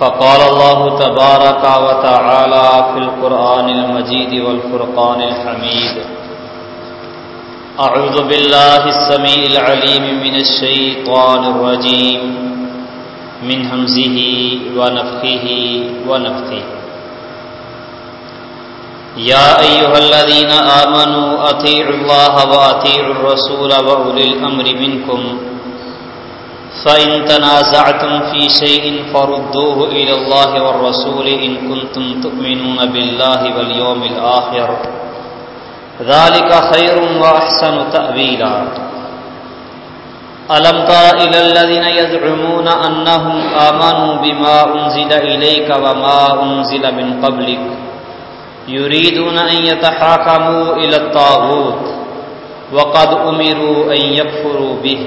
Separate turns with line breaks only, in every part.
فقال الله تبارك وتعالى في القرآن المجيد والفرقان الحميد. أعوذ بالله السميع العليم من الشيطان الرجيم. من همزه ونفخه ونفثه يا أيها الذين آمنوا أطيعوا الله وأطيعوا الرسول وأولي الأمر منكم. فإن تنازعتم في شيء فردوه إلى الله والرسول إن كنتم تؤمنون بالله واليوم الآخر ذلك خير وأحسن تأويلا ألم تر إلى الذين يزعمون أنهم آمنوا بما أنزل إليك وما أنزل من قبلك يريدون أن يتحاكموا إلى الطاغوت وقد أمروا أن يكفروا به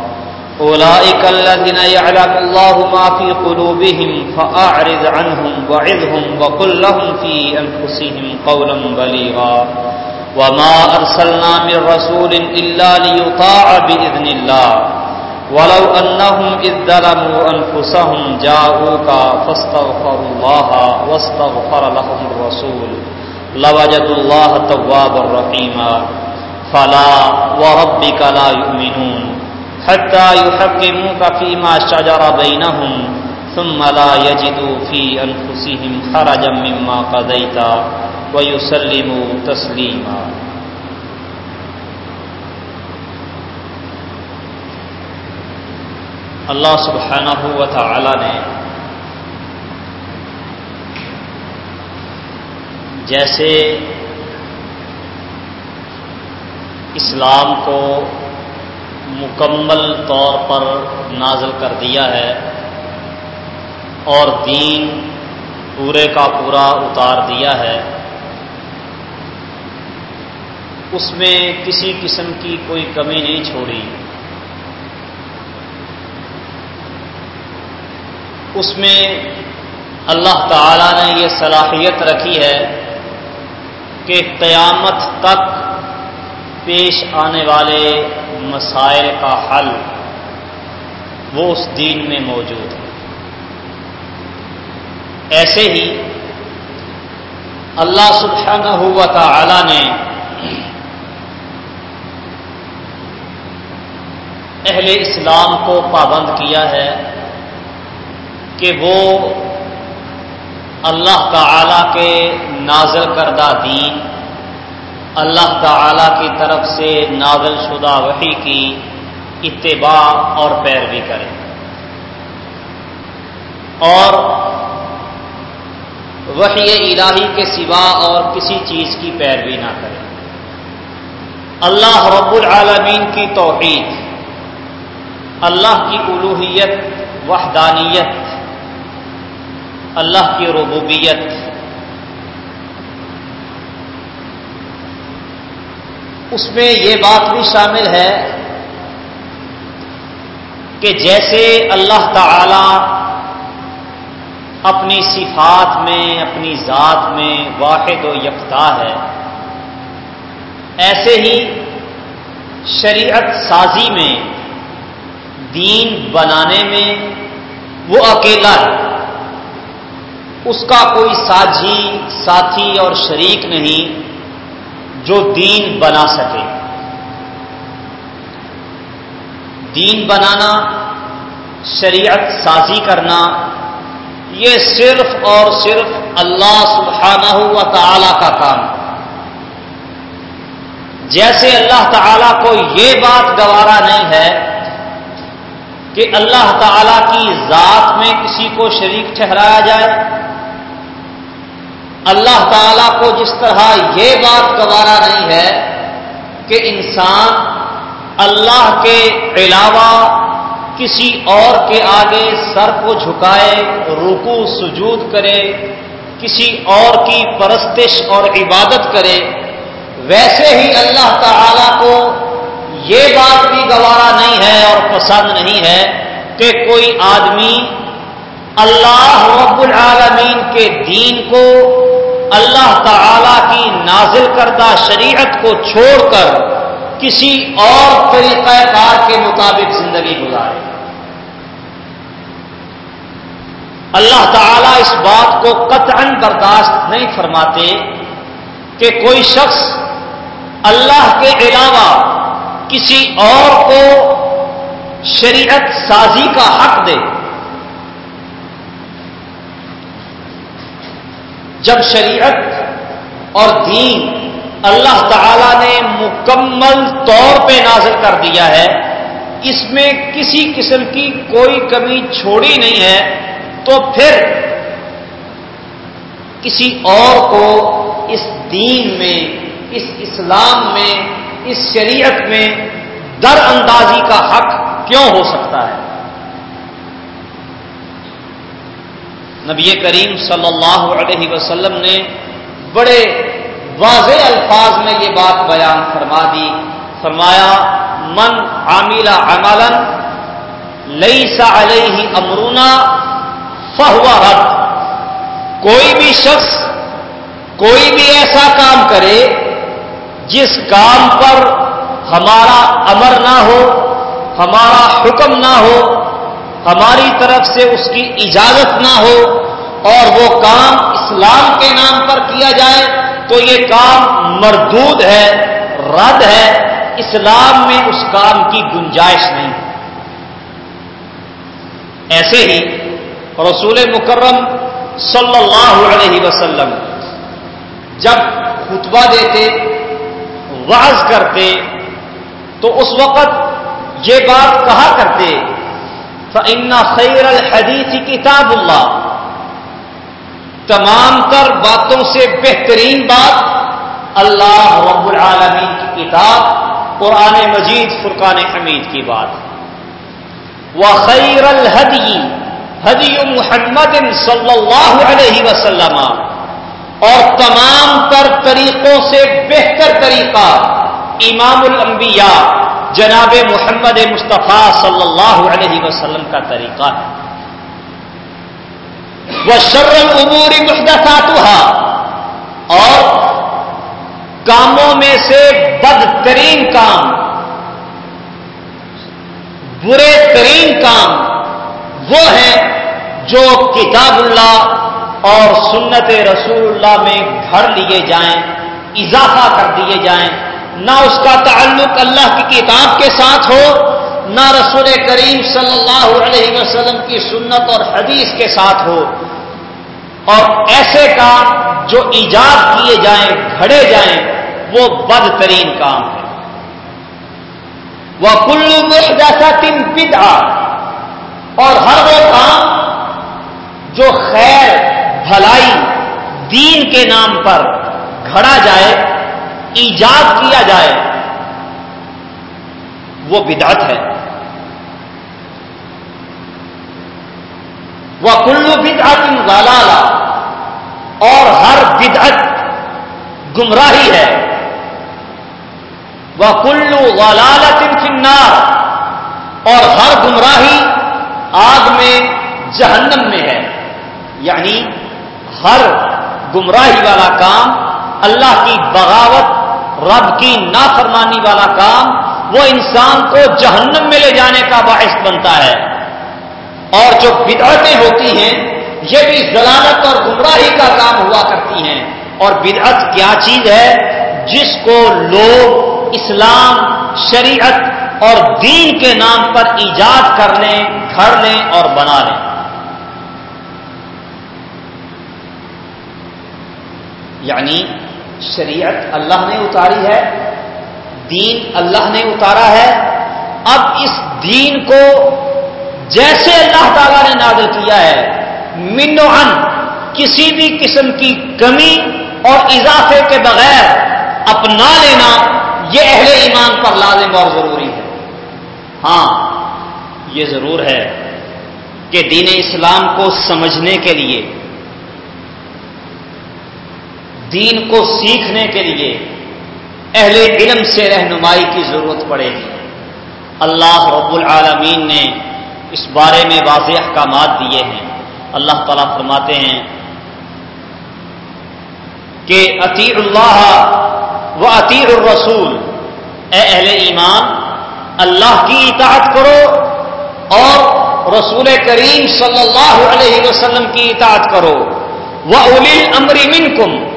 أولئك الذين يعلم الله ما في قلوبهم فأعرض عنهم وعظهم وقل لهم في أنفسهم قولا بليغا وما أرسلنا من رسول إلا ليطاع بإذن الله ولو أنهم إذ ظلموا أنفسهم جاءوك فاستغفروا الله واستغفر لهم الرسول لوجدوا الله توابا رحيما فلا وربك لا يؤمنون حتى يحكموك فيما شجر بينهم ثم لا يجدوا في أنفسهم خرجا مما قضيت ويسلموا تسليما. اللہ سبحانہ و تعالی نے جیسے اسلام کو مکمل طور پر نازل کر دیا ہے اور دین پورے کا پورا اتار دیا ہے۔ اس میں کسی قسم کی کوئی کمی نہیں چھوڑی۔ اس میں اللہ تعالی نے یہ صلاحیت رکھی ہے کہ قیامت تک پیش آنے والے مسائل کا حل وہ اس دین میں موجود ہے۔ ایسے ہی اللہ سبحانہ ہوا تعالی نے اہل اسلام کو پابند کیا ہے کہ وہ اللہ تعالی کے نازل کردہ دین اللہ تعالی کی طرف سے نازل شدہ وحی کی اتباع اور پیروی کریں اور وحی الہی کے سوا اور کسی چیز کی پیروی نہ کریں اللہ رب العالمین کی توحید، اللہ کی الوحیت وحدانیت، اللہ کی ربوبیت اس میں یہ بات بھی شامل ہے کہ جیسے اللہ تعالی اپنی صفات میں، اپنی ذات میں واحد و یکتا ہے، ایسے ہی شریعت سازی میں، دین بنانے میں وہ اکیلا ہے۔ اس کا کوئی ساجھی ساتھی اور شریک نہیں۔ جو دین بنا سکے۔ دین بنانا، شریعت سازی کرنا، یہ صرف اور صرف اللہ سبحانہ و تعالی کا کام۔ جیسے اللہ تعالی کو یہ بات گوارا نہیں ہے کہ اللہ تعالی کی ذات میں کسی کو شریک ٹھہرایا جائے اللہ تعالی کو جس طرح یہ بات گوارا نہیں ہے کہ انسان اللہ کے علاوہ کسی اور کے آگے سر کو جھکائے رکو سجود کرے، کسی اور کی پرستش اور عبادت کرے، ویسے ہی اللہ تعالی کو یہ بات بھی گوارا نہیں ہے اور پسند نہیں ہے کہ کوئی آدمی اللہ رب العالمین کے دین کو اللہ تعالی کی نازل کردہ شریعت کو چھوڑ کر کسی اور طریقہ کار کے مطابق زندگی گزارے۔ اللہ تعالیٰ اس بات کو قطعا برداشت نہیں فرماتے کہ کوئی شخص اللہ کے علاوہ کسی اور کو شریعت سازی کا حق دے۔ جب شریعت اور دین اللہ تعالی نے مکمل طور پہ نازل کر دیا ہے، اس میں کسی قسم کی کوئی کمی چھوڑی نہیں ہے، تو پھر کسی اور کو اس دین میں، اس اسلام میں، اس شریعت میں در اندازی کا حق کیوں ہو سکتا ہے؟ نبی کریم صلی اللہ علیہ وسلم نے بڑے واضح الفاظ میں یہ بات بیان فرما دی۔ فرمایا، من عاملہ عملن لئی سا علیہ امرونا فہوا رد۔ کوئی بھی شخص کوئی بھی ایسا کام کرے جس کام پر ہمارا امر نہ ہو، ہمارا حکم نہ ہو ہماری طرف سے اس کی اجازت نہ ہو اور وہ کام اسلام کے نام پر کیا جائے تو یہ کام مردود ہے، رد ہے، اسلام میں اس کام کی گنجائش نہیں۔ ایسے ہی رسول مکرم صلی اللہ علیہ وسلم جب خطبہ دیتے واز کرتے، تو اس وقت یہ بات کہا کرتے فن خیر الحدیث کتاب اللہ تمام تر باتوں سے بہترین بات اللہ رب العالمین کی کتاب، قرآن مجید، فرقان حمید کی بات۔ وہ خیر الحدی حدی محمد صلی اللہ علیہ وسلم۔ اور تمام تر طریقوں سے بہتر طریقہ، امام الانبیاء جناب محمد مصطفیٰ صلی اللہ علیہ وسلم کا طریقہ ہے۔ وہ شرم عبوری اور کاموں میں سے بدترین کام، برے ترین کام وہ ہے جو کتاب اللہ اور سنت رسول اللہ میں گھر لیے جائیں، اضافہ کر دیے جائیں۔ نہ اس کا تعلق اللہ کی کتاب کے ساتھ ہو، نہ رسول کریم صلی اللہ علیہ وسلم کی سنت اور حدیث کے ساتھ ہو۔ اور ایسے کام جو ایجاد کیے جائیں، گھڑے جائیں، وہ بدترین کام ہے۔ وہ کلو میں جیسا تین پتا اور ہر وہ کام جو خیر، بھلائی، دین کے نام پر گھڑا جائے ایجاد کیا جائے، وہ بدعت ہے۔ وہ کلو بدعت غالالا اور ہر بدعت گمراہی ہے۔ وہ کلو غلالت فنار اور ہر گمراہی آگ میں، جہنم میں ہے۔ یعنی ہر گمراہی والا کام اللہ کی بغاوت رب کی نافرمانی والا کام وہ انسان کو جہنم میں لے جانے کا باعث بنتا ہے۔ اور جو بدعتیں ہوتی ہیں، یہ بھی ضلالت اور گمراہی کا کام ہوا کرتی ہیں۔ اور بدعت کیا چیز ہے؟ جس کو لوگ اسلام، شریعت اور دین کے نام پر ایجاد کر لیں گھر لیں اور بنا لیں۔ یعنی شریعت اللہ نے اتاری ہے، دین اللہ نے اتارا ہے۔ اب اس دین کو جیسے اللہ تعالی نے نازل کیا ہے من و ان کسی بھی قسم کی کمی اور اضافے کے بغیر اپنا لینا، یہ اہل ایمان پر لازم اور ضروری ہے۔ ہاں یہ ضرور ہے کہ دین اسلام کو سمجھنے کے لیے دین کو سیکھنے کے لیے اہل علم سے رہنمائی کی ضرورت پڑے گی۔ اللہ رب العالمین نے اس بارے میں واضح احکامات دیے ہیں۔ اللہ تعالیٰ فرماتے ہیں کہ عطی اللہ و عطی الرسول۔ اے اہل ایمان، اللہ کی اطاعت کرو اور رسول کریم صلی اللہ علیہ وسلم کی اطاعت کرو۔ وہ اول امر منکم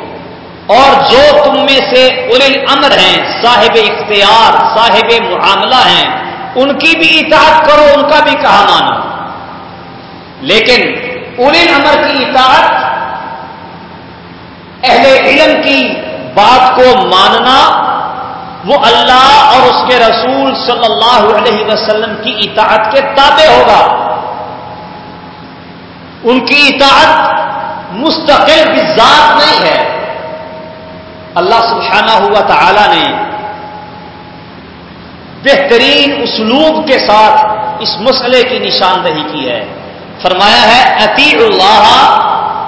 اور جو تم میں سے اول امر ہیں، صاحب اختیار، صاحب معاملہ ہیں، ان کی بھی اطاعت کرو، ان کا بھی کہا مانا لیکن اول امر کی اطاعت اہل علم کی بات کو ماننا، وہ اللہ اور اس کے رسول صلی اللہ علیہ وسلم کی اطاعت کے تابع ہوگا۔ ان کی اطاعت مستقل ذات نہیں ہے۔ اللہ سبحانہ ہوا تعالی نے بہترین اسلوب کے ساتھ اس مسئلے کی نشاندہی کی ہے۔ فرمایا ہے عطی اللہ۔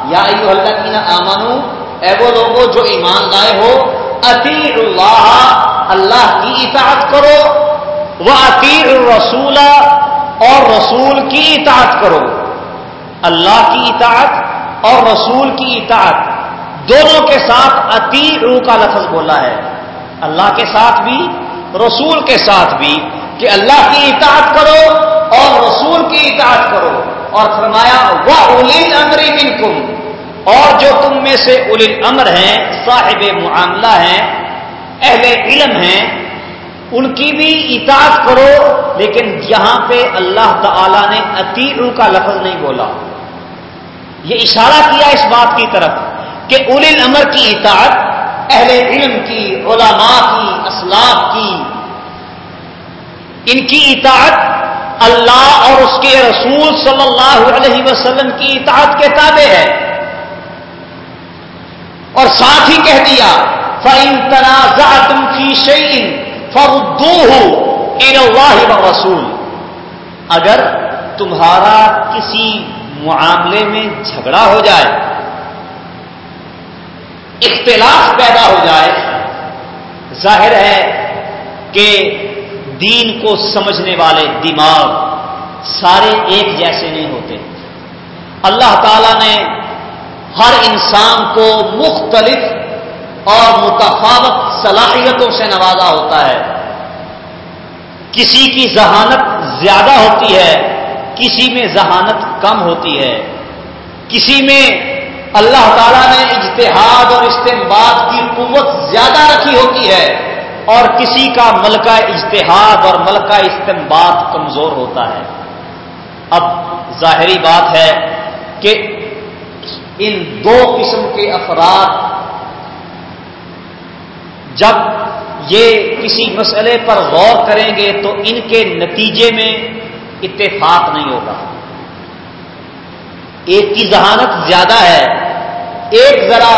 یا اللہ آمانو اے وہ لوگوں جو ایمان لائے ہو عطی اللہ۔ اللہ کی اطاعت کرو وہ عطی الرسول اور رسول کی اطاعت کرو۔ اللہ کی اطاعت اور رسول کی اطاعت۔ دونوں کے ساتھ اتی کا لفظ بولا ہے۔ اللہ کے ساتھ بھی، رسول کے ساتھ بھی کہ اللہ کی اطاعت کرو اور رسول کی اطاعت کرو۔ اور فرمایا، وہ اول امر منکم۔ اور جو تم میں سے اول امر ہیں، صاحب معاملہ ہیں، اہل علم ہیں، ان کی بھی اطاعت کرو۔ لیکن یہاں پہ اللہ تعالی نے اتی کا لفظ نہیں بولا۔ یہ اشارہ کیا اس بات کی طرف؟ کہ اول الامر کی اطاعت، اہل علم کی، علماء کی، اسلاف کی۔ ان کی اطاعت اللہ اور اس کے رسول صلی اللہ علیہ وسلم کی اطاعت کے تابع ہے۔ اور ساتھ ہی کہہ دیا فعن تنازع تم فی شعین فردو ہو رسول اگر تمہارا کسی معاملے میں جھگڑا ہو جائے اختلاف پیدا ہو جائے، ظاہر ہے کہ دین کو سمجھنے والے دماغ سارے ایک جیسے نہیں ہوتے۔ اللہ تعالی نے ہر انسان کو مختلف اور متفاوت صلاحیتوں سے نوازا ہوتا ہے۔ کسی کی ذہانت زیادہ ہوتی ہے، کسی میں ذہانت کم ہوتی ہے۔ کسی میں اللہ تعالیٰ نے اجتہاد اور استعمال کی قوت زیادہ رکھی ہوتی ہے اور کسی کا ملکہ اجتہاد اور ملکہ استعمال کمزور ہوتا ہے۔ اب ظاہری بات ہے کہ ان دو قسم کے افراد جب یہ کسی مسئلے پر غور کریں گے تو ان کے نتیجے میں اتفاق نہیں ہوگا۔ ایک کی ذہانت زیادہ ہے، ایک ذرا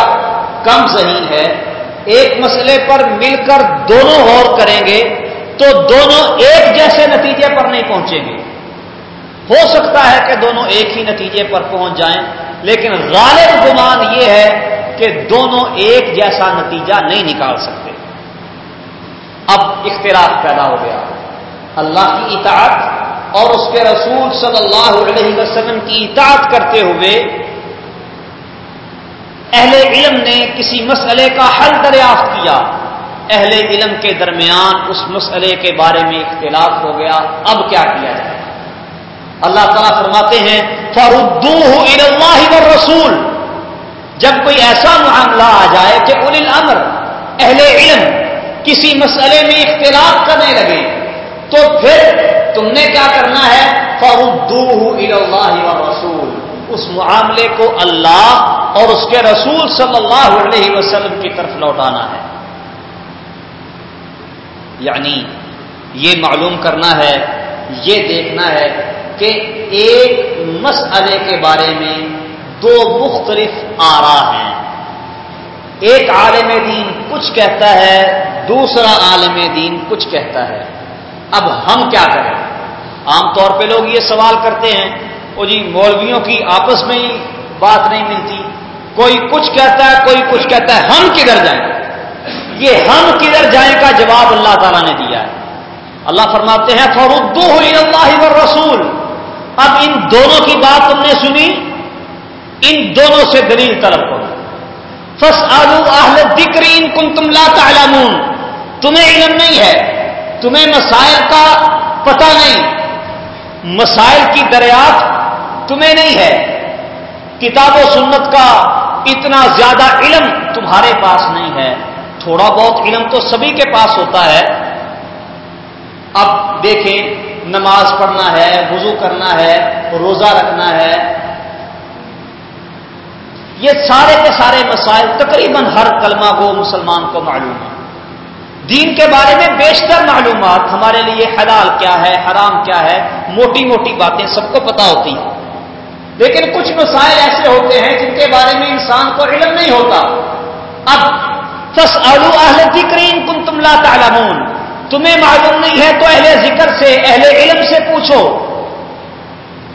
کم ذہین ہے، ایک مسئلے پر مل کر دونوں غور کریں گے تو دونوں ایک جیسے نتیجے پر نہیں پہنچیں گے۔ ہو سکتا ہے کہ دونوں ایک ہی نتیجے پر پہنچ جائیں، لیکن غالب گمان یہ ہے کہ دونوں ایک جیسا نتیجہ نہیں نکال سکتے۔ اب اختلاف پیدا ہو گیا۔ اللہ کی اطاعت اور اس کے رسول صلی اللہ علیہ وسلم کی اطاعت کرتے ہوئے اہل علم نے کسی مسئلے کا حل دریافت کیا۔ اہل علم کے درمیان اس مسئلے کے بارے میں اختلاف ہو گیا۔ اب کیا کیا جائے؟ اللہ تعالیٰ فرماتے ہیں فردو اللہ رسول جب کوئی ایسا معاملہ آ جائے کہ ان الامر اہل علم کسی مسئلے میں اختلاف کرنے لگے۔ تو پھر تم نے کیا کرنا ہے؟ فردو اللہ رسول اس معاملے کو اللہ اور اس کے رسول صلی اللہ علیہ وسلم کی طرف لوٹانا ہے۔ یعنی یہ معلوم کرنا ہے، یہ دیکھنا ہے کہ ایک مسئلے کے بارے میں دو مختلف آرا ہیں۔ ایک عالم دین کچھ کہتا ہے، دوسرا عالم دین کچھ کہتا ہے۔ اب ہم کیا کریں؟ عام طور پہ لوگ یہ سوال کرتے ہیں وہ جی مولویوں کی آپس میں ہی بات نہیں ملتی۔ کوئی کچھ کہتا ہے، کوئی کچھ کہتا ہے، ہم کدھر جائیں؟ یہ ہم کدھر جائیں کا جواب اللہ تعالیٰ نے دیا ہے۔ اللہ فرماتے ہیں فردو اللہ رسول اب ان دونوں کی بات تم نے سنی؟ ان دونوں سے دلیل طلب کرو۔ فس آلو آہل دکرین کن تم لا تعلمون۔ تمہیں علم نہیں ہے۔ تمہیں مسائل کا پتہ نہیں۔ مسائل کی دریافت تمہیں نہیں ہے۔ کتاب و سنت کا اتنا زیادہ علم تمہارے پاس نہیں ہے۔ تھوڑا بہت علم تو سبھی کے پاس ہوتا ہے۔ اب دیکھیں، نماز پڑھنا ہے، وضو کرنا ہے، روزہ رکھنا ہے۔ یہ سارے کے سارے مسائل تقریباً ہر کلمہ کو مسلمان کو معلوم ہے دین کے بارے میں بیشتر معلومات، ہمارے لیے حلال کیا ہے، حرام کیا ہے، موٹی موٹی باتیں سب کو پتا ہوتی ہیں۔ لیکن کچھ مسائل ایسے ہوتے ہیں جن کے بارے میں انسان کو علم نہیں ہوتا۔ اب فس آلو اہل ذکرین کن تم لا تعلمون۔ تمہیں معلوم نہیں ہے تو اہل ذکر سے، اہل علم سے پوچھو۔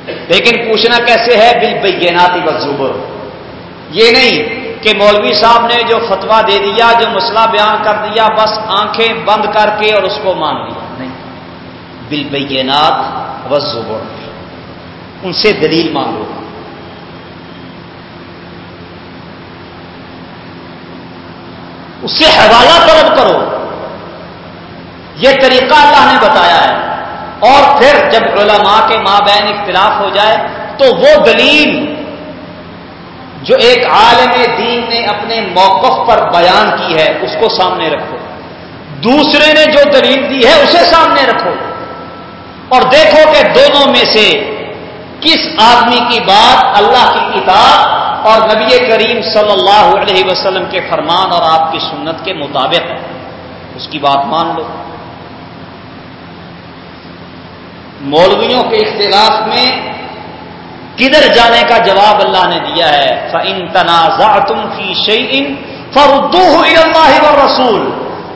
لیکن پوچھنا کیسے ہے؟ بل بیناتی بزوبر یہ نہیں کہ مولوی صاحب نے جو فتوا دے دیا، جو مسئلہ بیان کر دیا، بس آنکھیں بند کر کے اور اس کو مان لیا۔ نہیں۔ بل بینات وزبر ان سے دلیل مانگو۔ اس سے حوالہ طلب کرو۔ یہ طریقہ اللہ نے بتایا ہے۔ اور پھر جب علماء کے ماں بہن اختلاف ہو جائے تو وہ دلیل جو ایک عالم دین نے اپنے موقف پر بیان کی ہے، اس کو سامنے رکھو۔ دوسرے نے جو دلیل دی ہے، اسے سامنے رکھو۔ اور دیکھو کہ دونوں میں سے کس آدمی کی بات اللہ کی کتاب اور نبی کریم صلی اللہ علیہ وسلم کے فرمان اور آپ کی سنت کے مطابق ہے۔ اس کی بات مان لو۔ مولویوں کے اختلاف میں کدھر جانے کا جواب اللہ نے دیا ہے؟ فن تنازع تم فی شعین فردو اللہ رسول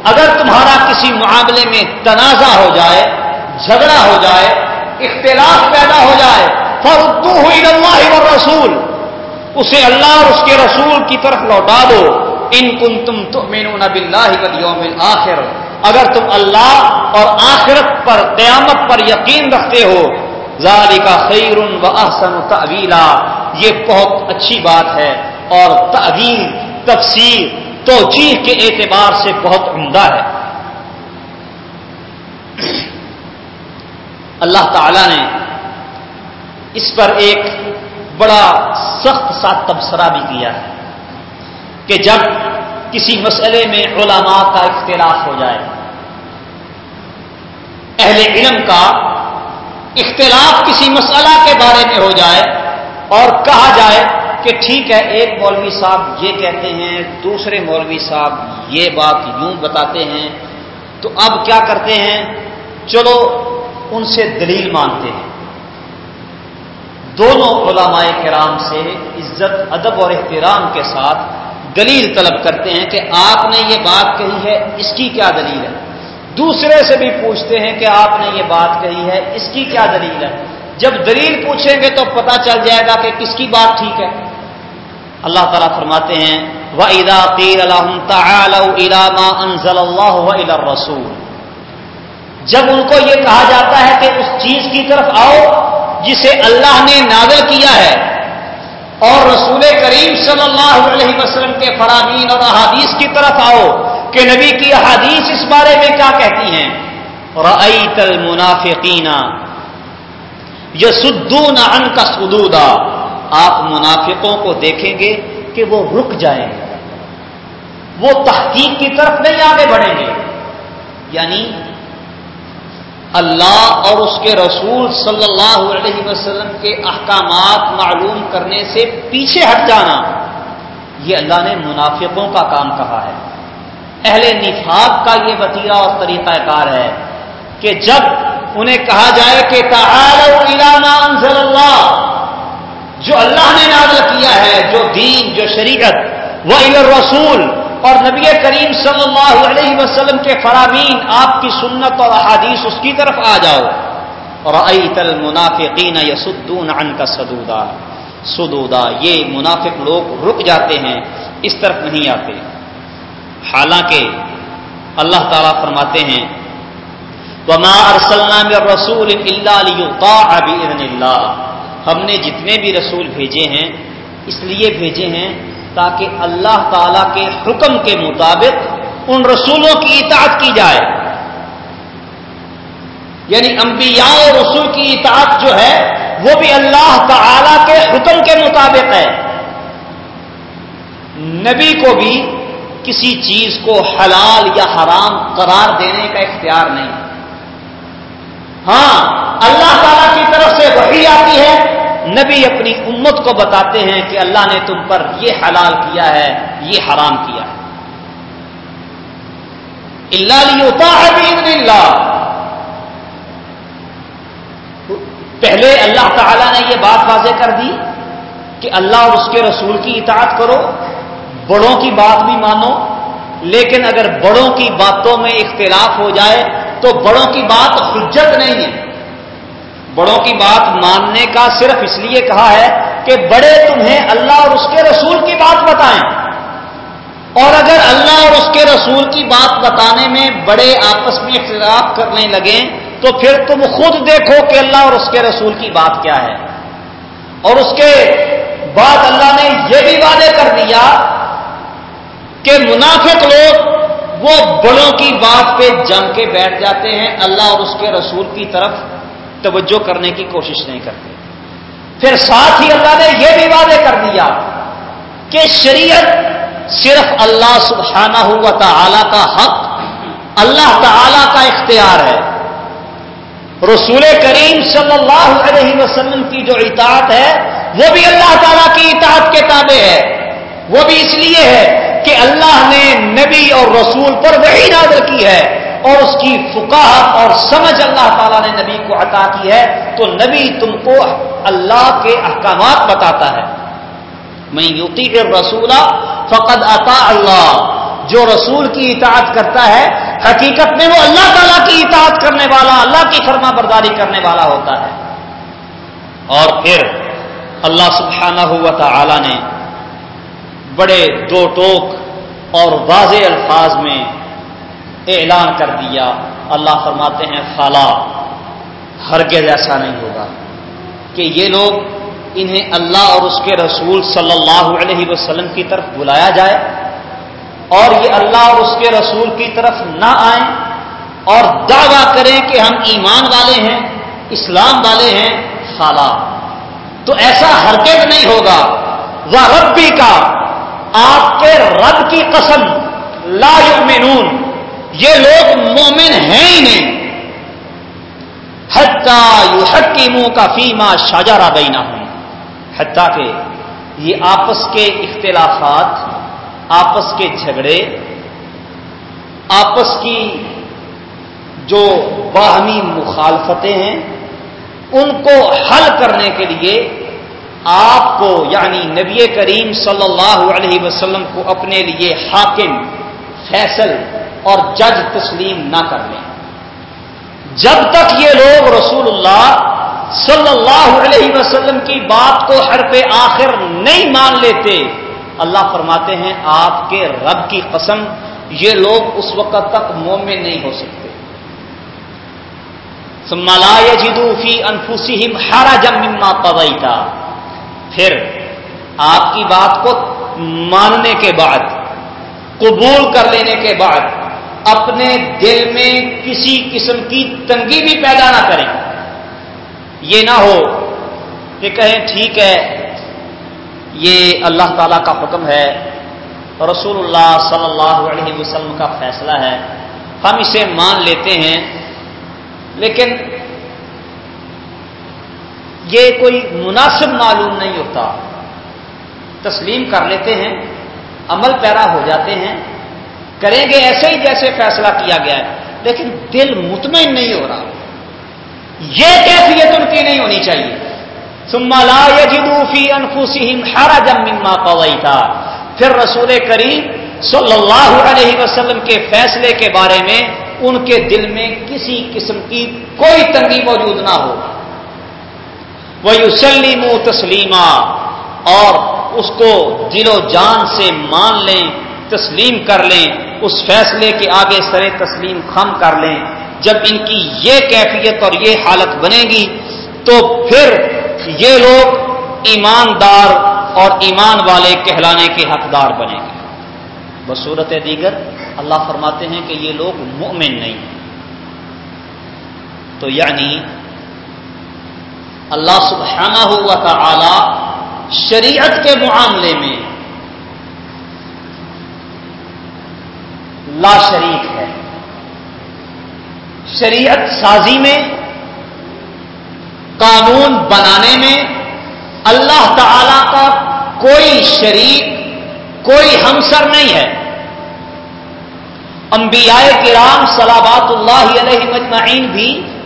اگر تمہارا کسی معاملے میں تنازع ہو جائے، جھگڑا ہو جائے، اختلاف پیدا ہو جائے فردو ہوئی اللہ و رسول اسے اللہ اور اس کے رسول کی طرف لوٹا دو۔ ان کن تم تو مین یوم آخر اگر تم اللہ اور آخرت پر، قیامت پر یقین رکھتے ہو ذالی کا خیر و احسن تعویلا یہ بہت اچھی بات ہے اور تعویل تفسیر تو کے اعتبار سے بہت عمدہ ہے۔ اللہ تعالی نے اس پر ایک بڑا سخت سا تبصرہ بھی کیا ہے کہ جب کسی مسئلے میں علماء کا اختلاف ہو جائے، اہل علم کا اختلاف کسی مسئلہ کے بارے میں ہو جائے اور کہا جائے کہ ٹھیک ہے، ایک مولوی صاحب یہ کہتے ہیں، دوسرے مولوی صاحب یہ بات یوں بتاتے ہیں، تو اب کیا کرتے ہیں؟ چلو ان سے دلیل مانتے ہیں۔ دونوں علماء کرام سے عزت، ادب اور احترام کے ساتھ دلیل طلب کرتے ہیں کہ آپ نے یہ بات کہی ہے، اس کی کیا دلیل ہے؟ دوسرے سے بھی پوچھتے ہیں کہ آپ نے یہ بات کہی ہے، اس کی کیا دلیل ہے؟ جب دلیل پوچھیں گے تو پتا چل جائے گا کہ کس کی بات ٹھیک ہے۔ اللہ تعالیٰ فرماتے ہیں وہ ادا تیر اللہ رسول جب ان کو یہ کہا جاتا ہے کہ اس چیز کی طرف آؤ جسے اللہ نے نازل کیا ہے اور رسول کریم صلی اللہ علیہ وسلم کے فرامین اور احادیث کی طرف آؤ کہ نبی کی احادیث اس بارے میں کیا کہتی ہیں؟ رأیت المنافقین یسدون ان کا سدودا آپ منافقوں کو دیکھیں گے کہ وہ رک جائیں گے۔ وہ تحقیق کی طرف نہیں آگے بڑھیں گے۔ یعنی اللہ اور اس کے رسول صلی اللہ علیہ وسلم کے احکامات معلوم کرنے سے پیچھے ہٹ جانا۔ یہ اللہ نے منافقوں کا کام کہا ہے۔ اہل نفاق کا یہ وطیرہ اور طریقہ کار ہے کہ جب انہیں کہا جائے کہ انزل اللہ، جو اللہ نے نازل کیا ہے، جو دین، جو شریعت وہ رسول اور نبی کریم صلی اللہ علیہ وسلم کے فرامین، آپ کی سنت اور احادیث اس کی طرف آ جاؤ۔ اور عی تل منافقین یسدون عن کا سدودا سدودا یہ منافق لوگ رک جاتے ہیں، اس طرف نہیں آتے۔ حالانکہ اللہ تعالیٰ فرماتے ہیں، وما ارسلنا من رسول الا ليطاع باذن اللہ ہم نے جتنے بھی رسول بھیجے ہیں، اس لیے بھیجے ہیں تاکہ اللہ تعالی کے حکم کے مطابق ان رسولوں کی اطاعت کی جائے۔ یعنی انبیاء اور رسول کی اطاعت جو ہے، وہ بھی اللہ تعالی کے حکم کے مطابق ہے۔ نبی کو بھی کسی چیز کو حلال یا حرام قرار دینے کا اختیار نہیں۔ ہاں اللہ تعالی کی طرف سے وہی آتی ہے۔ نبی اپنی امت کو بتاتے ہیں کہ اللہ نے تم پر یہ حلال کیا ہے، یہ حرام کیا ہے۔ اللہ لیتا ہے اللہ پہلے اللہ تعالی نے یہ بات واضح کر دی کہ اللہ اور اس کے رسول کی اطاعت کرو۔ بڑوں کی بات بھی مانو، لیکن اگر بڑوں کی باتوں میں اختلاف ہو جائے تو بڑوں کی بات حجت نہیں ہے۔ بڑوں کی بات ماننے کا صرف اس لیے کہا ہے کہ بڑے تمہیں اللہ اور اس کے رسول کی بات بتائیں۔ اور اگر اللہ اور اس کے رسول کی بات بتانے میں بڑے آپس میں اختلاف کرنے لگیں، تو پھر تم خود دیکھو کہ اللہ اور اس کے رسول کی بات کیا ہے۔ اور اس کے بعد اللہ نے یہ بھی وعدے کر دیا کہ منافق لوگ وہ بڑوں کی بات پہ جم کے بیٹھ جاتے ہیں، اللہ اور اس کے رسول کی طرف توجہ کرنے کی کوشش نہیں کرتے۔ پھر ساتھ ہی اللہ نے یہ بھی وعدے کر دیا کہ شریعت صرف اللہ سبحانہ ہوا تعالی کا حق، اللہ تعالی کا اختیار ہے۔ رسول کریم صلی اللہ علیہ وسلم کی جو اطاعت ہے، وہ بھی اللہ تعالیٰ کی اطاعت کے تابع ہے۔ وہ بھی اس لیے ہے کہ اللہ نے نبی اور رسول پر وہی نازل کی ہے اور اس کی فکاہت اور سمجھ اللہ تعالیٰ نے نبی کو عطا کی ہے، تو نبی تم کو اللہ کے احکامات بتاتا ہے۔ میں یوتی کے رسولہ فقد عطا اللہ۔ جو رسول کی اطاعت کرتا ہے، حقیقت میں وہ اللہ تعالیٰ کی اطاعت کرنے والا، اللہ کی فرما برداری کرنے والا ہوتا ہے۔ اور پھر اللہ سبحانہ ہوا تعالی نے بڑے دو ٹوک اور واضح الفاظ میں اعلان کر دیا۔ اللہ فرماتے ہیں، فلا، ہرگز ایسا نہیں ہوگا کہ یہ لوگ انہیں اللہ اور اس کے رسول صلی اللہ علیہ وسلم کی طرف بلایا جائے اور یہ اللہ اور اس کے رسول کی طرف نہ آئیں اور دعویٰ کریں کہ ہم ایمان والے ہیں، اسلام والے ہیں خالہ تو ایسا ہرگز نہیں ہوگا۔ وہ ربی کا آپ کے رب کی قسم، لا یؤمنون، یہ لوگ مومن ہیں ہی نہیں۔ یو حقی منہ کا فیما شاہجارا بینا ہوں حتیٰ کہ یہ آپس کے اختلافات، آپس کے جھگڑے، آپس کی جو باہمی مخالفتیں ہیں، ان کو حل کرنے کے لیے آپ کو یعنی نبی کریم صلی اللہ علیہ وسلم کو اپنے لیے حاکم، فیصل اور جج تسلیم نہ کر لیں۔ جب تک یہ لوگ رسول اللہ صلی اللہ علیہ وسلم کی بات کو ہر پہ آخر نہیں مان لیتے، اللہ فرماتے ہیں، آپ کے رب کی قسم، یہ لوگ اس وقت تک مومن نہیں ہو سکتے۔ سمالا جدو فی انفوسی ہارا جم مما پوئی پھر آپ کی بات کو ماننے کے بعد، قبول کر لینے کے بعد اپنے دل میں کسی قسم کی تنگی بھی پیدا نہ کریں۔ یہ نہ ہو کہ کہیں ٹھیک ہے، یہ اللہ تعالی کا حکم ہے، رسول اللہ صلی اللہ علیہ وسلم کا فیصلہ ہے۔ ہم اسے مان لیتے ہیں، لیکن یہ کوئی مناسب معلوم نہیں ہوتا۔ تسلیم کر لیتے ہیں، عمل پیرا ہو جاتے ہیں۔ کریں گے ایسے ہی جیسے فیصلہ کیا گیا ہے۔ لیکن دل مطمئن نہیں ہو رہا۔ یہ کیفیت ان کی نہیں ہونی چاہیے۔ لا یجدوفی انفوسہم حرجا مما قضیتا۔ پھر رسول کریم صلی اللہ علیہ وسلم کے فیصلے کے بارے میں ان کے دل میں کسی قسم کی کوئی تنگی موجود نہ ہو۔ وہ یوسلیم تسلیمہ اور اس کو دل و جان سے مان لیں، تسلیم کر لیں، اس فیصلے کے آگے سر تسلیم خم کر لیں۔ جب ان کی یہ کیفیت اور یہ حالت بنے گی، تو پھر یہ لوگ ایماندار اور ایمان والے کہلانے کے حقدار بنیں گے۔ بصورت دیگر اللہ فرماتے ہیں کہ یہ لوگ مومن نہیں۔ ہیں تو یعنی اللہ سبحانہ ہوا تعالی شریعت کے معاملے میں لا شریک ہے۔ شریعت سازی میں، قانون بنانے میں اللہ تعالی کا کوئی شریک، کوئی ہمسر نہیں ہے۔ انبیاء کرام صلابات اللہ علیہ مجمعین بھی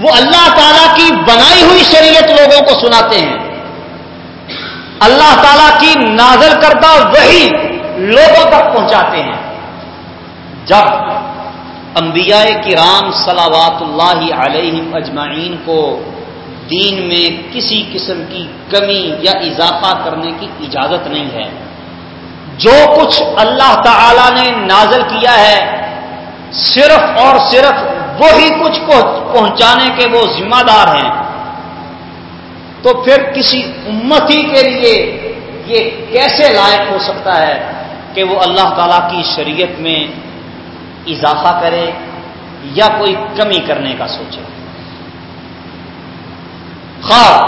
وہ اللہ تعالی کی بنائی ہوئی شریعت لوگوں کو سناتے ہیں۔ اللہ تعالی کی نازل کردہ وہی لوگوں تک پہنچاتے ہیں۔ جب انبیاء کرام صلوات اللہ علیہ اجمعین کو دین میں کسی قسم کی کمی یا اضافہ کرنے کی اجازت نہیں ہے، جو کچھ اللہ تعالی نے نازل کیا ہے، صرف اور صرف وہی کچھ کو پہنچانے کے وہ ذمہ دار ہیں۔ تو پھر کسی امتی کے لیے یہ کیسے لائق ہو سکتا ہے کہ وہ اللہ تعالی کی شریعت میں اضافہ کرے یا کوئی کمی کرنے کا سوچے؟ خواہ،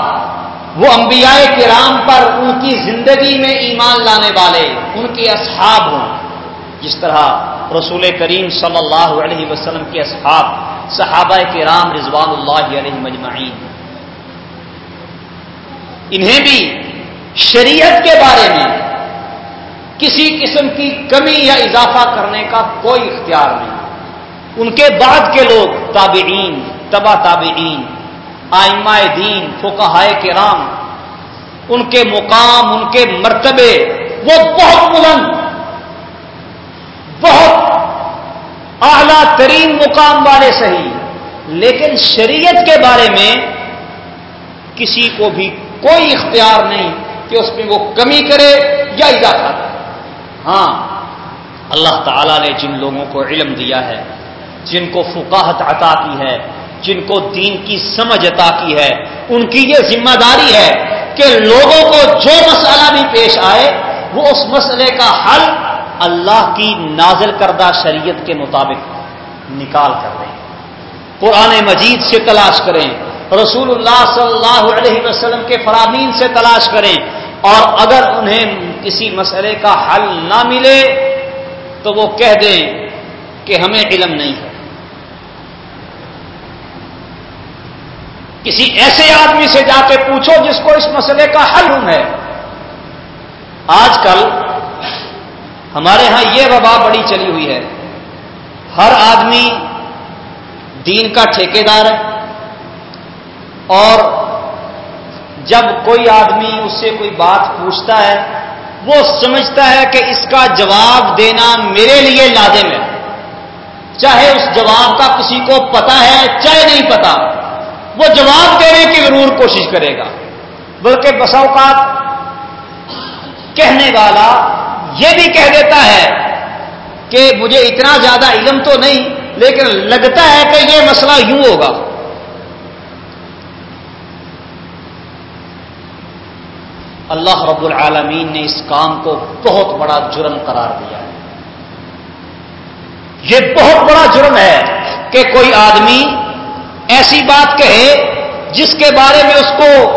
وہ انبیاء کرام پر ان کی زندگی میں ایمان لانے والے، ان کے اصحاب ہوں۔ جس طرح رسول کریم صلی اللہ علیہ وسلم کے اصحاب، صحابہ کرام رضوان اللہ علیہ مجمعین۔ انہیں بھی شریعت کے بارے میں کسی قسم کی کمی یا اضافہ کرنے کا کوئی اختیار نہیں۔ ان کے بعد کے لوگ تابعین تبا تابعین، آئمہ دین فکہائے کے رام ان کے مقام، ان کے مرتبے، وہ بہت بلند بہت اعلی ترین مقام والے صحیح، لیکن شریعت کے بارے میں کسی کو بھی کوئی اختیار نہیں کہ اس میں وہ کمی کرے یا اضافہ کرے۔ ہاں اللہ تعالی نے جن لوگوں کو علم دیا ہے، جن کو فقاہت عطا کی ہے، جن کو دین کی سمجھ عطا کی ہے، ان کی یہ ذمہ داری ہے کہ لوگوں کو جو مسئلہ بھی پیش آئے، وہ اس مسئلے کا حل اللہ کی نازل کردہ شریعت کے مطابق نکال کر دیں۔ قرآن مجید سے تلاش کریں، رسول اللہ صلی اللہ علیہ وسلم کے فرامین سے تلاش کریں۔ اور اگر انہیں کسی مسئلے کا حل نہ ملے تو وہ کہہ دیں کہ ہمیں علم نہیں ہے۔ کسی ایسے آدمی سے جا کے پوچھو جس کو اس مسئلے کا حل ہے۔ آج کل ہمارے ہاں یہ وبا بڑی چلی ہوئی ہے۔ ہر آدمی دین کا ٹھیکیدار ہے۔ اور جب کوئی آدمی اس سے کوئی بات پوچھتا ہے، وہ سمجھتا ہے کہ اس کا جواب دینا میرے لیے لازم ہے۔ چاہے اس جواب کا کسی کو پتا ہے، چاہے نہیں پتا وہ جواب دینے کی ضرور کوشش کرے گا۔ بلکہ بس اوقات کہنے والا یہ بھی کہہ دیتا ہے کہ مجھے اتنا زیادہ علم تو نہیں، لیکن لگتا ہے کہ یہ مسئلہ یوں ہوگا۔ اللہ رب العالمین نے اس کام کو بہت بڑا جرم قرار دیا ہے۔ یہ بہت بڑا جرم ہے کہ کوئی آدمی ایسی بات کہے جس کے بارے میں اس کو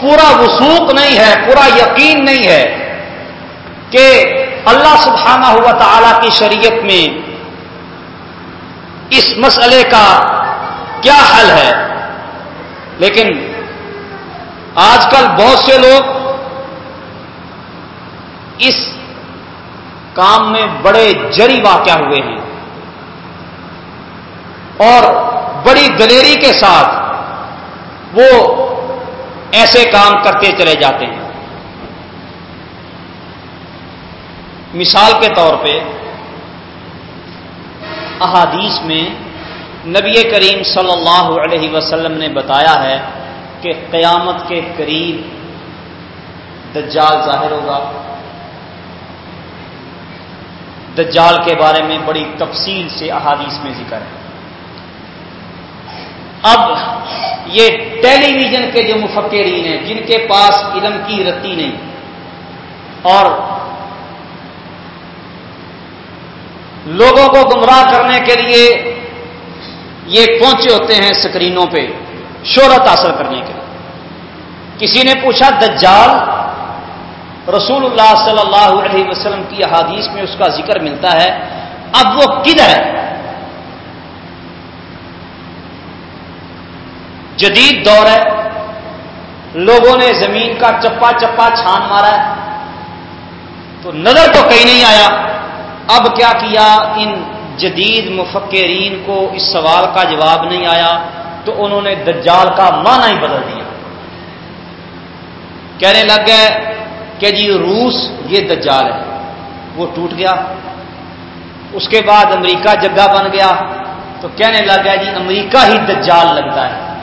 پورا وسوخ نہیں ہے، پورا یقین نہیں ہے۔ کہ اللہ سبحانہ ہوا تعالی کی شریعت میں اس مسئلے کا کیا حل ہے؟ لیکن آج کل بہت سے لوگ اس کام میں بڑے جری واقع ہوئے ہیں اور بڑی دلیری کے ساتھ وہ ایسے کام کرتے چلے جاتے ہیں۔ مثال کے طور پہ احادیث میں نبی کریم صلی اللہ علیہ وسلم نے بتایا ہے کہ قیامت کے قریب دجال ظاہر ہوگا۔ دجال کے بارے میں بڑی تفصیل سے احادیث میں ذکر ہے۔ اب یہ ٹیلی ویژن کے جو مفکرین ہیں، جن کے پاس علم کی رتی نہیں اور لوگوں کو گمراہ کرنے کے لیے یہ پہنچے ہوتے ہیں سکرینوں پہ شہرت حاصل کرنے کے لیے۔ کسی نے پوچھا، دجال رسول اللہ صلی اللہ علیہ وسلم کی احادیث میں اس کا ذکر ملتا ہے، اب وہ کدھر ہے؟ جدید دور ہے، لوگوں نے زمین کا چپا چپا چھان مارا ہے، تو نظر تو کہیں نہیں آیا۔ اب کیا کیا ان جدید مفکرین کو اس سوال کا جواب نہیں آیا تو انہوں نے دجال کا معنی ہی بدل دیا۔ کہنے لگ گئے کہ جی روس یہ دجال ہے، وہ ٹوٹ گیا۔ اس کے بعد امریکہ جگہ بن گیا۔ تو کہنے لگ گیا جی امریکہ ہی دجال لگتا ہے۔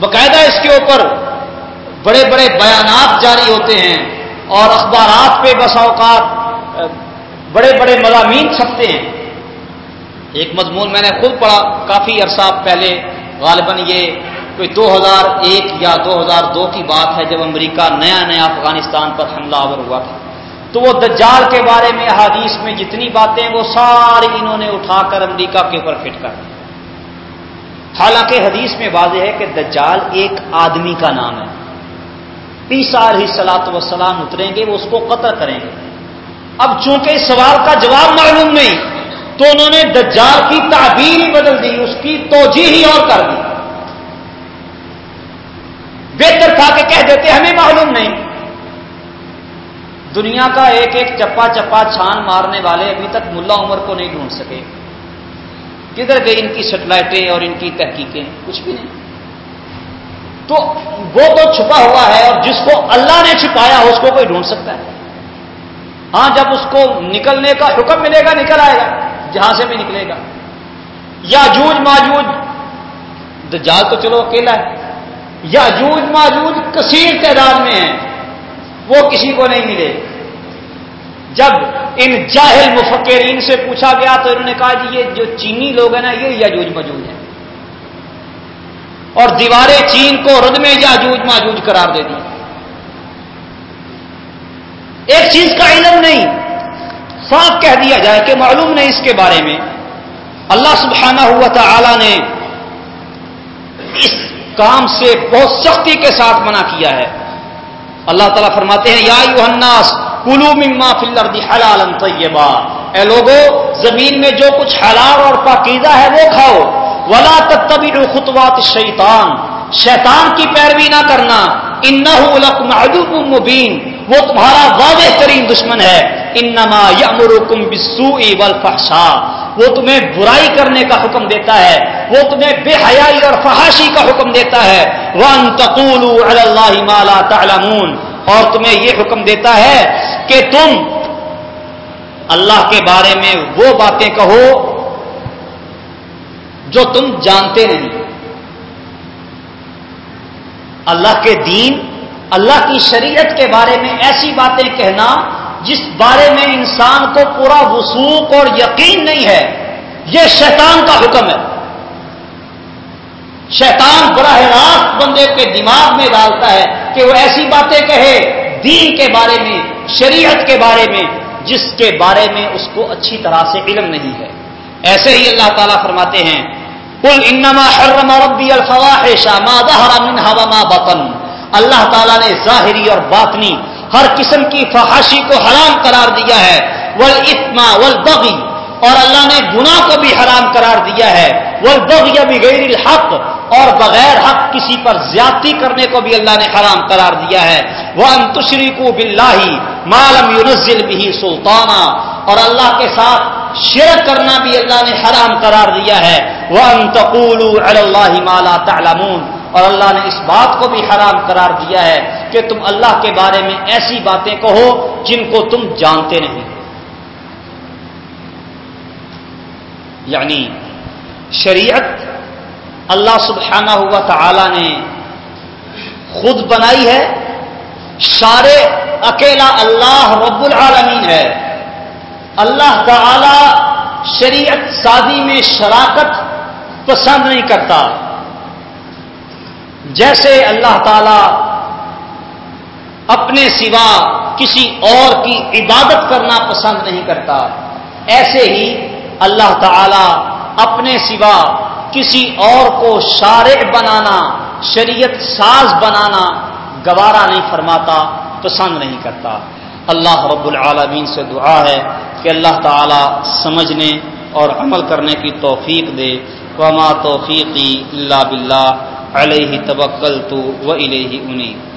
باقاعدہ اس کے اوپر بڑے بڑے بیانات جاری ہوتے ہیں اور اخبارات پہ بس اوقات بڑے بڑے مضامین چھپتے ہیں۔ ایک مضمون میں نے خود پڑھا، کافی عرصہ پہلے غالباً یہ کوئی دو ہزار ایک یا دو ہزار دو کی بات ہے، جب امریکہ نیا نیا افغانستان پر حملہ آور ہوا تھا۔ تو وہ دجال کے بارے میں حادیث میں جتنی باتیں، وہ ساری انہوں نے اٹھا کر امریکہ کے اوپر فٹ کر حالانکہ حدیث میں واضح ہے کہ دجال ایک آدمی کا نام ہے۔ پیسار ہی سلاط وسلام اتریں گے، وہ اس کو قطر کریں گے۔ اب چونکہ اس سوال کا جواب معلوم نہیں، تو انہوں نے دجال کی تعبیر ہی بدل دی، اس کی توجہ ہی اور کر دی۔ بہتر تھا کہ کہہ دیتے، ہمیں معلوم نہیں۔ دنیا کا ایک ایک چپا چپا چھان مارنے والے ابھی تک ملا عمر کو نہیں ڈھونڈ سکے۔ کدھر گئی ان کی سیٹلائٹیں اور ان کی تحقیقیں؟ کچھ بھی نہیں۔ تو وہ تو چھپا ہوا ہے اور جس کو اللہ نے چھپایا، اس کو کوئی ڈھونڈ سکتا ہے؟ ہاں جب اس کو نکلنے کا حکم ملے گا، نکل آئے گا، جہاں سے بھی نکلے گا۔ یا جوج ماجوج، دجال تو چلو اکیلا ہے۔ یا جوج ماجوج کثیر تعداد میں ہیں، وہ کسی کو نہیں ملے۔ جب ان جاہل مفکرین سے پوچھا گیا تو انہوں نے کہا جی یہ جو چینی لوگ ہیں نا، یہ یاجوج ماجوج ہیں۔ اور دیواریں چین کو رد میں یاجوج ماجوج قرار دے دی۔ ایک چیز کا علم نہیں، صاف کہہ دیا جائے کہ معلوم نہیں اس کے بارے میں۔ اللہ سبحانہ ہوا تھا نے اس کام سے بہت سختی کے ساتھ منع کیا ہے۔ اللہ تعالیٰ فرماتے ہیں، یا الناس، کلو مما فلر حلال طیبا۔ اے لوگو، زمین میں جو کچھ حلال اور پاکیزہ ہے وہ کھاؤ۔ ولا تبھی خطوات شیطان شیطان کی پیروی نہ کرنا۔ ان مبین۔ وہ تمہارا واضح ترین دشمن ہے۔ انما یامرکم بالسوء والفحشاء۔ وہ تمہیں برائی کرنے کا حکم دیتا ہے۔ وہ تمہیں بے حیائی اور فحاشی کا حکم دیتا ہے۔ وان تقولوا علی اللہ ما لا تعلمون۔ اور تمہیں یہ حکم دیتا ہے کہ تم اللہ کے بارے میں وہ باتیں کہو جو تم جانتے نہیں۔ اللہ کے دین اللہ کی شریعت کے بارے میں ایسی باتیں کہنا جس بارے میں انسان کو پورا وسوخ اور یقین نہیں ہے، یہ شیطان کا حکم ہے۔ شیطان براہ راست بندے کے دماغ میں ڈالتا ہے کہ وہ ایسی باتیں کہے دین کے بارے میں، شریعت کے بارے میں، جس کے بارے میں اس کو اچھی طرح سے علم نہیں ہے۔ ایسے ہی اللہ تعالیٰ فرماتے ہیں کل انما حرم ربی الفواحش ما ظهر منها وما بطن۔ اللہ تعالیٰ نے ظاہری اور باطنی ہر قسم کی فحاشی کو حرام قرار دیا ہے ول اتما ول اور اللہ نے گناہ کو بھی حرام قرار دیا ہے ول بغیر الحق، اور بغیر حق کسی پر زیادتی کرنے کو بھی اللہ نے حرام قرار دیا ہے وہ انتشری کو بلّہ مالم یونزل بھی سلطانہ اور اللہ کے ساتھ شیر کرنا بھی اللہ نے حرام قرار دیا ہے وہ انتقول اللہ مالا تعلمون۔ اور اللہ نے اس بات کو بھی حرام قرار دیا ہے کہ تم اللہ کے بارے میں ایسی باتیں کہو جن کو تم جانتے نہیں۔ یعنی شریعت اللہ سبحانہ ہوا تعالی نے خود بنائی ہے، سارے اکیلا اللہ رب العالمین ہے۔ اللہ تعالی شریعت سازی میں شراکت پسند نہیں کرتا۔ جیسے اللہ تعالی اپنے سوا کسی اور کی عبادت کرنا پسند نہیں کرتا، ایسے ہی اللہ تعالی اپنے سوا کسی اور کو شارع بنانا، شریعت ساز بنانا گوارا نہیں فرماتا، پسند نہیں کرتا۔ اللہ رب العالمین سے دعا ہے کہ اللہ تعالی سمجھنے اور عمل کرنے کی توفیق دے۔ وما توفیقی اللہ بلّہ علیہ توکل تو و انہیں